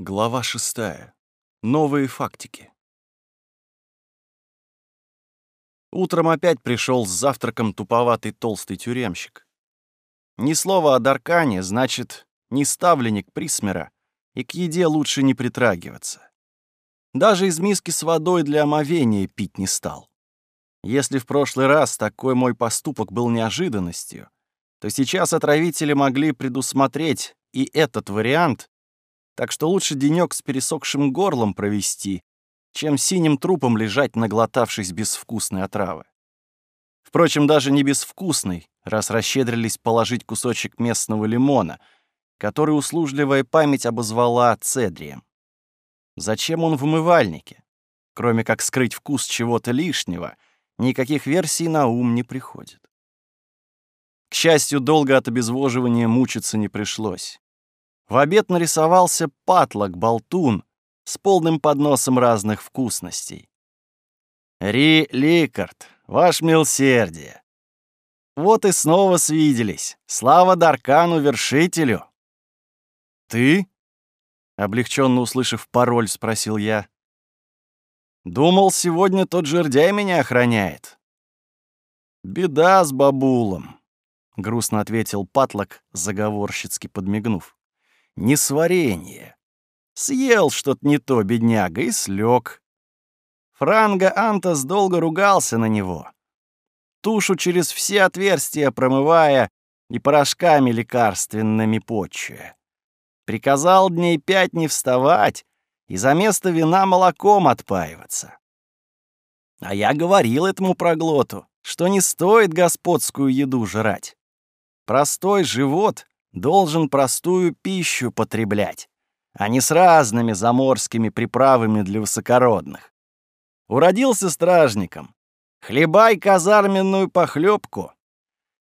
Глава шестая. Новые фактики. Утром опять пришел с завтраком туповатый толстый тюремщик. Ни слова о Даркане, значит, не ставленник Присмера, и к еде лучше не притрагиваться. Даже из миски с водой для омовения пить не стал. Если в прошлый раз такой мой поступок был неожиданностью, то сейчас отравители могли предусмотреть и этот вариант так что лучше денёк с пересохшим горлом провести, чем синим трупом лежать, наглотавшись безвкусной отравы. Впрочем, даже не безвкусный, раз расщедрились положить кусочек местного лимона, который услужливая память обозвала цедрием. Зачем он в умывальнике? Кроме как скрыть вкус чего-то лишнего, никаких версий на ум не приходит. К счастью, долго от обезвоживания мучиться не пришлось. В обед нарисовался патлок-болтун с полным подносом разных вкусностей. «Ри Ликард, ваш милсердие!» Вот и снова свиделись. Слава Даркану-вершителю!» «Ты?» — облегченно услышав пароль, спросил я. «Думал, сегодня тот жердяй меня охраняет». «Беда с бабулом», — грустно ответил Патлок, заговорщицки подмигнув несварение. Съел что-то не то, бедняга, и слег. Франго Антос долго ругался на него. Тушу через все отверстия промывая и порошками лекарственными почуя. Приказал дней пять не вставать и за место вина молоком отпаиваться. А я говорил этому проглоту, что не стоит господскую еду жрать. Простой живот должен простую пищу потреблять, а не с разными заморскими приправами для высокородных. Уродился стражником. Хлебай казарменную похлебку.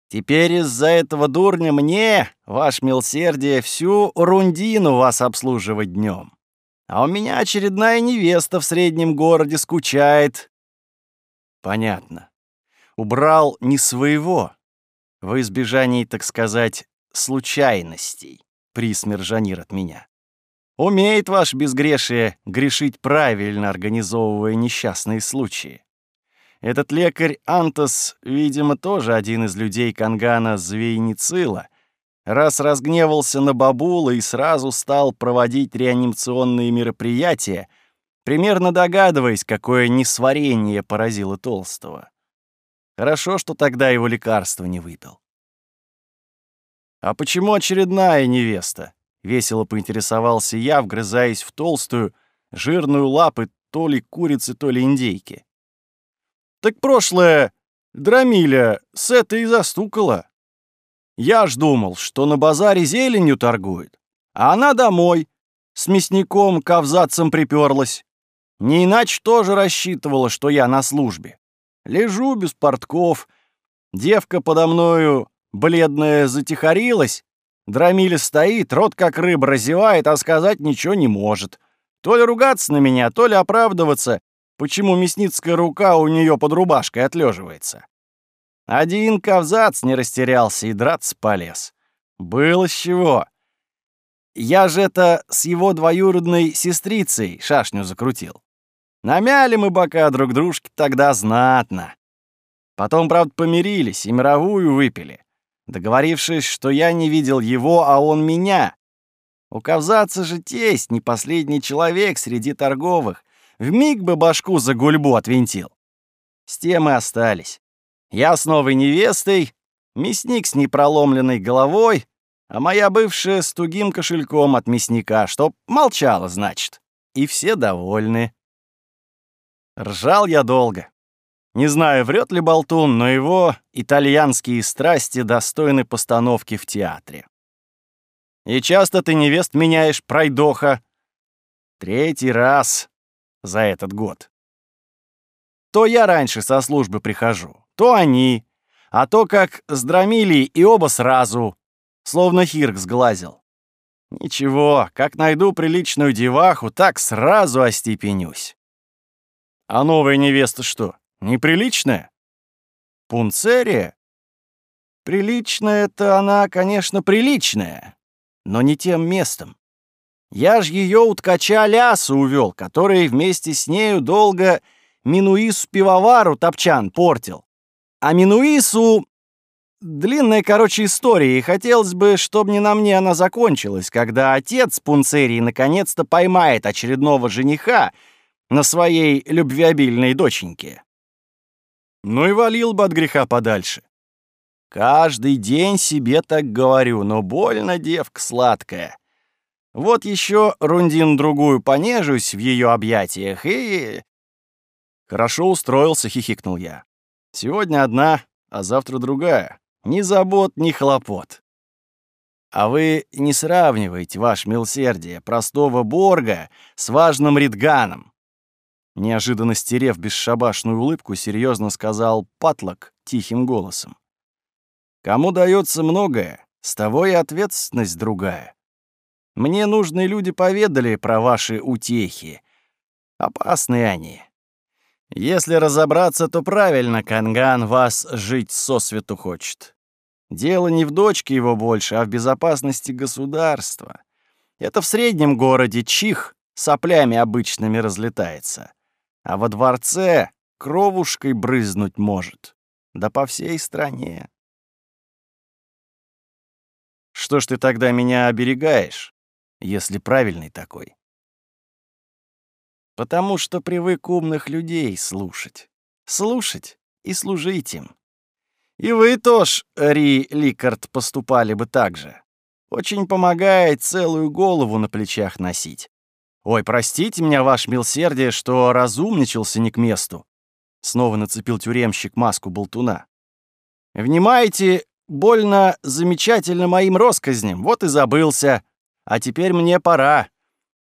Теперь из-за этого дурня мне, ваш милсердие, всю рундину вас обслуживать днем. А у меня очередная невеста в среднем городе скучает. Понятно. Убрал не своего, во избежании, так сказать, случайностей, присмер Жанир от меня. Умеет ваш безгрешие грешить правильно, организовывая несчастные случаи. Этот лекарь Антос, видимо, тоже один из людей Кангана Звейницила, раз разгневался на бабула и сразу стал проводить реанимационные мероприятия, примерно догадываясь, какое несварение поразило Толстого. Хорошо, что тогда его лекарство не выпил. «А почему очередная невеста?» — весело поинтересовался я, вгрызаясь в толстую, жирную лапы то ли курицы, то ли индейки. «Так прошлое Драмиля с этой и застукала. Я ж думал, что на базаре зеленью торгует, а она домой, с мясником ковзацем приперлась. Не иначе тоже рассчитывала, что я на службе. Лежу без портков, девка подо мною Бледная затихарилась. Драмиля стоит, рот как рыба разевает, а сказать ничего не может. То ли ругаться на меня, то ли оправдываться, почему мясницкая рука у нее под рубашкой отлеживается. Один ковзац не растерялся и драться полез. Было с чего. Я же это с его двоюродной сестрицей шашню закрутил. Намяли мы бока друг дружки тогда знатно. Потом, правда, помирились и мировую выпили договорившись, что я не видел его, а он меня. У Ковзаца же тесть, не последний человек среди торговых. Вмиг бы башку за гульбу отвинтил. С тем и остались. Я с новой невестой, мясник с непроломленной головой, а моя бывшая с тугим кошельком от мясника, чтоб молчала, значит. И все довольны. Ржал я долго. Не знаю, врет ли Болтун, но его итальянские страсти достойны постановки в театре. И часто ты невест меняешь, пройдоха. Третий раз за этот год. То я раньше со службы прихожу, то они, а то как с Драмилией и оба сразу, словно Хирк сглазил. Ничего, как найду приличную деваху, так сразу остепенюсь. А новая невеста что, Неприличная? Пунцерия? Приличная-то она, конечно, приличная, но не тем местом. Я ж ее у ткача Ляса увел, который вместе с нею долго Минуису пивовару топчан портил. А Минуису... Длинная, короче, история, и хотелось бы, чтобы не на мне она закончилась, когда отец Пунцерии наконец-то поймает очередного жениха на своей любвеобильной доченьке. Ну и валил бы от греха подальше. Каждый день себе так говорю, но больно девка сладкая. Вот еще рундин-другую понежусь в ее объятиях и... Хорошо устроился, хихикнул я. Сегодня одна, а завтра другая. Ни забот, ни хлопот. А вы не сравниваете, ваше милсердие, простого Борга с важным Ридганом. Неожиданно стерев бесшабашную улыбку, серьезно сказал Патлок тихим голосом. Кому дается многое, с того и ответственность другая. Мне нужные люди поведали про ваши утехи. Опасные они. Если разобраться, то правильно Канган вас жить сосвету хочет. Дело не в дочке его больше, а в безопасности государства. Это в среднем городе чих соплями обычными разлетается. А во дворце кровушкой брызнуть может. Да по всей стране. Что ж ты тогда меня оберегаешь, если правильный такой? Потому что привык умных людей слушать. Слушать и служить им. И вы тоже, Ри Ликард, поступали бы так же. Очень помогает целую голову на плечах носить. Ой, простите меня, ваш милсердие, что разумничался не к месту. Снова нацепил тюремщик маску болтуна. Внимайте больно замечательно моим россказням, вот и забылся. А теперь мне пора.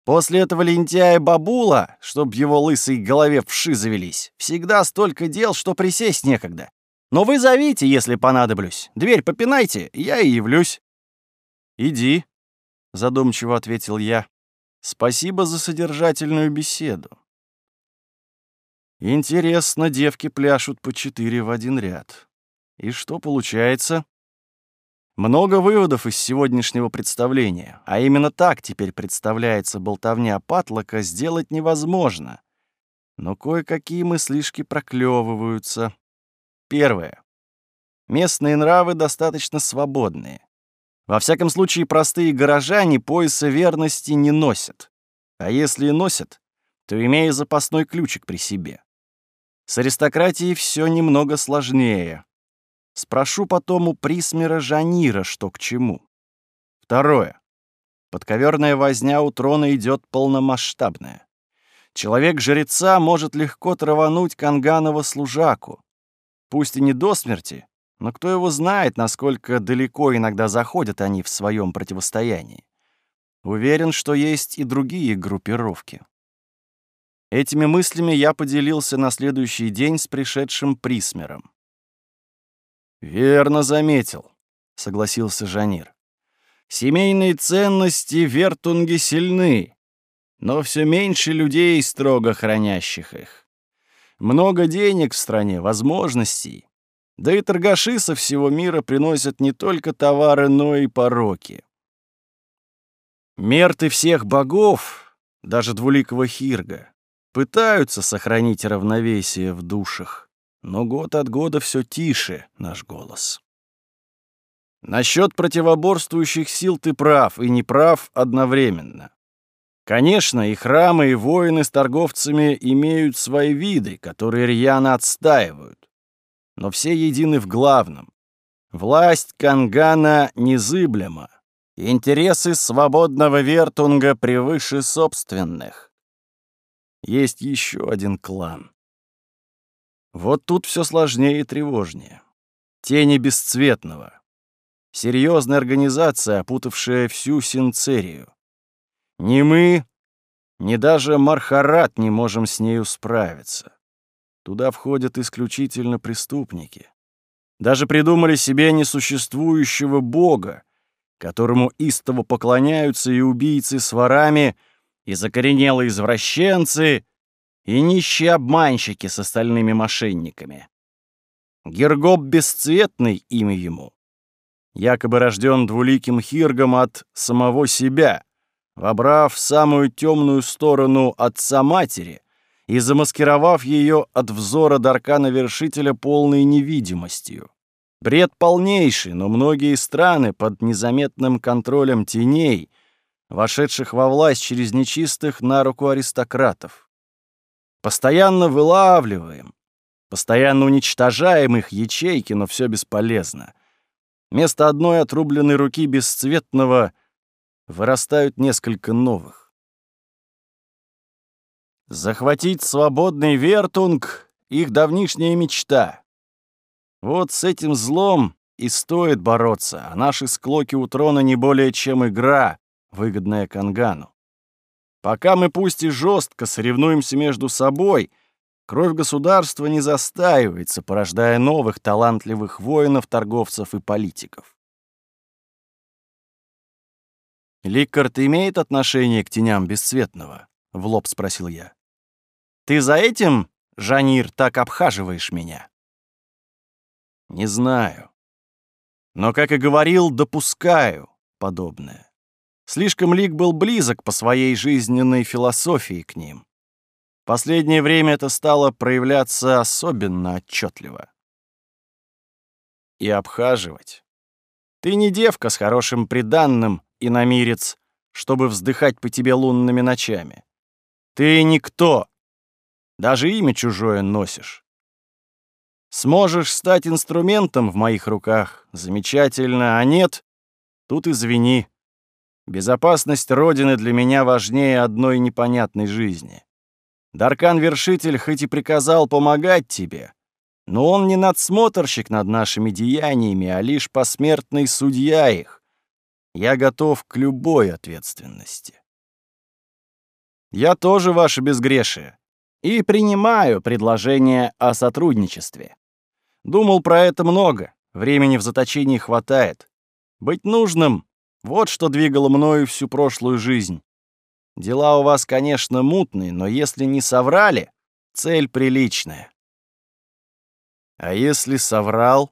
После этого лентяя бабула, чтоб его лысой голове вши завелись, всегда столько дел, что присесть некогда. Но вы зовите, если понадоблюсь. Дверь попинайте, я и явлюсь. Иди, задумчиво ответил я. Спасибо за содержательную беседу. Интересно, девки пляшут по четыре в один ряд. И что получается? Много выводов из сегодняшнего представления, а именно так теперь представляется болтовня Патлока, сделать невозможно. Но кое-какие мыслишки проклевываются. Первое. Местные нравы достаточно свободные. Во всяком случае, простые горожане пояса верности не носят. А если и носят, то имея запасной ключик при себе. С аристократией все немного сложнее. Спрошу потом у Присмера Жанира, что к чему. Второе. Подковерная возня у трона идет полномасштабная. Человек-жреца может легко травануть Канганова служаку. Пусть и не до смерти, но кто его знает, насколько далеко иногда заходят они в своем противостоянии. Уверен, что есть и другие группировки. Этими мыслями я поделился на следующий день с пришедшим Присмером. «Верно заметил», — согласился Жанир. «Семейные ценности в Вертунге сильны, но все меньше людей, строго хранящих их. Много денег в стране, возможностей. Да и торгаши со всего мира приносят не только товары, но и пороки. Мерты всех богов, даже двуликого Хирга, пытаются сохранить равновесие в душах. Но год от года все тише наш голос. Насчет противоборствующих сил ты прав и не прав одновременно. Конечно, и храмы, и воины с торговцами имеют свои виды, которые рьяно отстаивают. Но все едины в главном. Власть Кангана незыблема. Интересы свободного Вертунга превыше собственных. Есть еще один клан. Вот тут все сложнее и тревожнее. Тени бесцветного. Серьезная организация, опутавшая всю Синцерию. Ни мы, ни даже Мархарат не можем с нею справиться. Туда входят исключительно преступники. Даже придумали себе несуществующего бога, которому истово поклоняются и убийцы с ворами, и закоренелые извращенцы, и нищие обманщики с остальными мошенниками. Гергоп бесцветный имя ему. Якобы рожден двуликим хиргом от самого себя, вобрав самую темную сторону отца-матери и замаскировав ее от взора Даркана-Вершителя полной невидимостью. Бред полнейший, но многие страны под незаметным контролем теней, вошедших во власть через нечистых на руку аристократов. Постоянно вылавливаем, постоянно уничтожаем их ячейки, но все бесполезно. Вместо одной отрубленной руки бесцветного вырастают несколько новых. Захватить свободный Вертунг — их давнишняя мечта. Вот с этим злом и стоит бороться, а наши склоки у трона не более чем игра, выгодная Кангану. Пока мы пусть и жестко соревнуемся между собой, кровь государства не застаивается, порождая новых талантливых воинов, торговцев и политиков. «Ликкард имеет отношение к теням бесцветного?» — в лоб спросил я. «Ты за этим, Жанир, так обхаживаешь меня?» Не знаю. Но, как и говорил, допускаю подобное. Слишком Лик был близок по своей жизненной философии к ним. Последнее время это стало проявляться особенно отчетливо. И обхаживать. Ты не девка с хорошим приданным и намирец, чтобы вздыхать по тебе лунными ночами. Ты никто. Даже имя чужое носишь. Сможешь стать инструментом в моих руках — замечательно, а нет — тут извини. Безопасность Родины для меня важнее одной непонятной жизни. Даркан-вершитель хоть и приказал помогать тебе, но он не надсмотрщик над нашими деяниями, а лишь посмертный судья их. Я готов к любой ответственности. Я тоже ваше безгрешие и принимаю предложение о сотрудничестве. Думал про это много, времени в заточении хватает. Быть нужным — вот что двигало мною всю прошлую жизнь. Дела у вас, конечно, мутные, но если не соврали, цель приличная. А если соврал?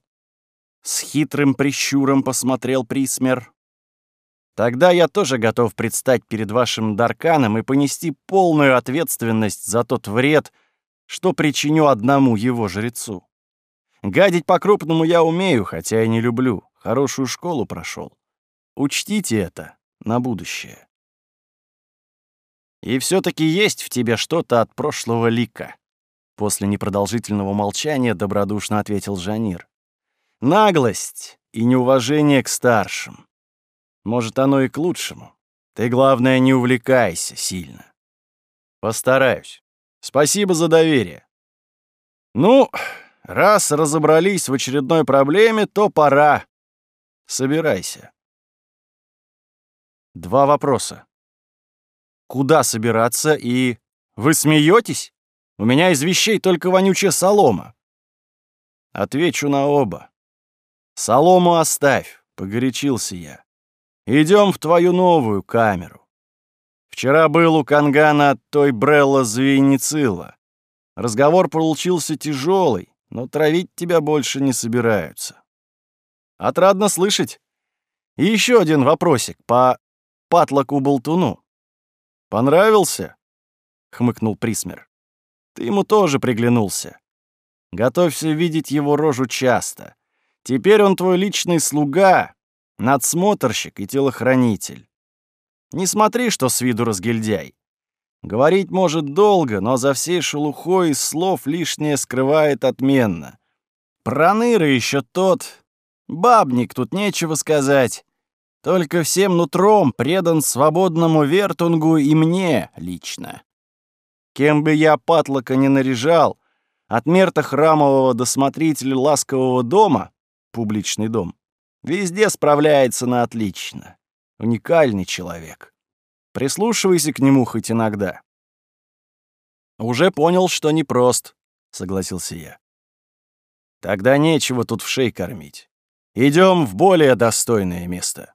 С хитрым прищуром посмотрел Присмер. Тогда я тоже готов предстать перед вашим Дарканом и понести полную ответственность за тот вред, что причиню одному его жрецу. Гадить по-крупному я умею, хотя и не люблю. Хорошую школу прошел. Учтите это на будущее. И все таки есть в тебе что-то от прошлого лика. После непродолжительного молчания добродушно ответил Жанир. Наглость и неуважение к старшим. Может, оно и к лучшему. Ты, главное, не увлекайся сильно. Постараюсь. Спасибо за доверие. Ну, Раз разобрались в очередной проблеме, то пора. Собирайся. Два вопроса. Куда собираться и... Вы смеетесь? У меня из вещей только вонючая солома. Отвечу на оба. Солому оставь, погорячился я. Идем в твою новую камеру. Вчера был у Кангана той Брелла Звеницила. Разговор получился тяжелый, но травить тебя больше не собираются. Отрадно слышать. И еще один вопросик по Патлоку-болтуну. Понравился? Хмыкнул Присмер. Ты ему тоже приглянулся. Готовься видеть его рожу часто. Теперь он твой личный слуга, надсмотрщик и телохранитель. Не смотри, что с виду разгильдяй. Говорить может долго, но за всей шелухой слов лишнее скрывает отменно. Проныра еще тот. Бабник, тут нечего сказать. Только всем нутром предан свободному вертунгу и мне лично. Кем бы я патлока не наряжал, от мерта храмового до смотрителя ласкового дома, публичный дом, везде справляется на отлично. Уникальный человек. Прислушивайся к нему хоть иногда. Уже понял, что непрост, согласился я. Тогда нечего тут в шей кормить. Идем в более достойное место.